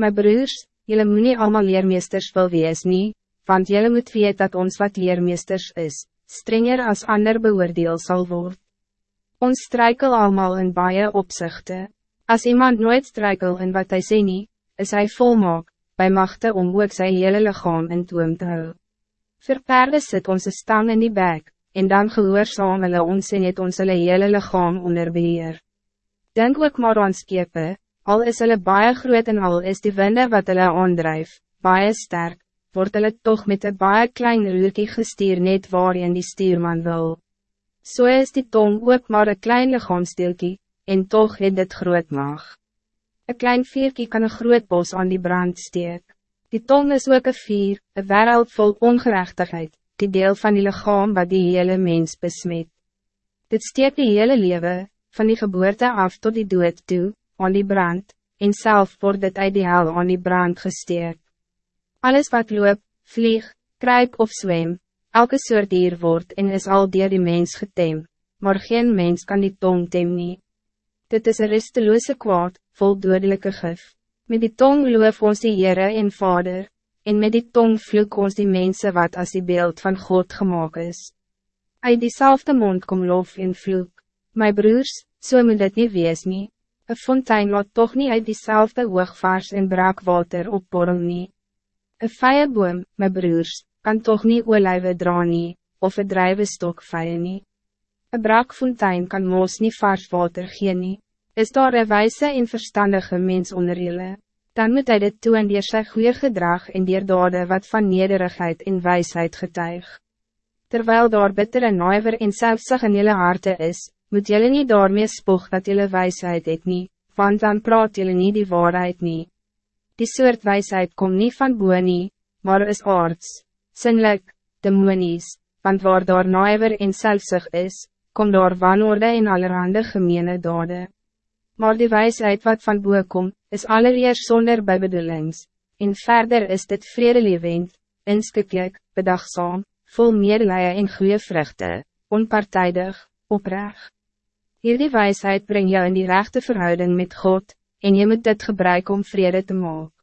My broers, jullie moet nie allemaal leermeesters wil wees nie, want jullie moet weet dat ons wat leermeesters is, strenger als ander beoordeel zal worden. Ons strijkel allemaal in baie opzichten. Als iemand nooit strijkel in wat hij sê nie, is hij volmaak, bij machte om ook sy hele lichaam in toom te hou. Vir perde sit ons stang in die bek, en dan gehoorzaam hulle ons en het ons hulle hele lichaam onder beheer. Denk ook maar aan skepe, al is hulle baie groot en al is die winde wat hulle aandrijf, baie sterk, word hulle toch met een baie klein roerkie gestuur net waarin die stuurman wil. Zo so is die tong ook maar een klein lichaamsteelkie, en toch het dit groot mag. Een klein vierkie kan een groot bos aan die brand steek. Die tong is ook een vier, een wereld vol ongerechtigheid, die deel van die lichaam wat die hele mens besmet. Dit steek die hele leven, van die geboorte af tot die dood toe, aan die brand, en zelf wordt dit uit die hel aan die brand gesteek. Alles wat loop, vlieg, kruip of zwem, elke soort dier wordt en is al dier die mens getem, maar geen mens kan die tong tem nie. Dit is een rusteloze kwaad, vol dodelijke gif. Met die tong loof ons die Heere en Vader, en met die tong vloek ons die mensen wat als die beeld van God gemaakt is. Uit diezelfde mond kom lof en vloek. My broers, so moet dit nie wees nie. Een fontein laat toch niet uit diezelfde hoogvaars en braakwater opborrel nie. Een vije boom, my broers, kan toch niet olijven dra nie, of een drijvenstok vije nie. Een braakfontein kan moos niet vars water gee nie. Is daar een wijze en verstandige mens onder julle, dan moet hij dit toe en dier sy goeie gedrag en dier dade wat van nederigheid en wijsheid getuig. Terwijl daar bitter en naiver en selfsig in julle harte is, moet julle niet daarmee spoeg dat julle wijsheid het nie, want dan praat julle niet die waarheid nie. Die soort wijsheid komt niet van boe nie, maar is aards, sinnelijk, demonies, want waar daar naiver en selfsig is, kom daar wanorde en allerhande gemene dade. Maar die wijsheid wat van boe kom, is allereerst zonder bijbedoelings, en verder is dit vredelevend, inskikkelijk, bedagzaam, vol meerleie en goede vruchten, onpartijdig, oprecht. Hierdie wijsheid brengt jou in die rechte verhouding met God, en je moet dit gebruiken om vrede te maken.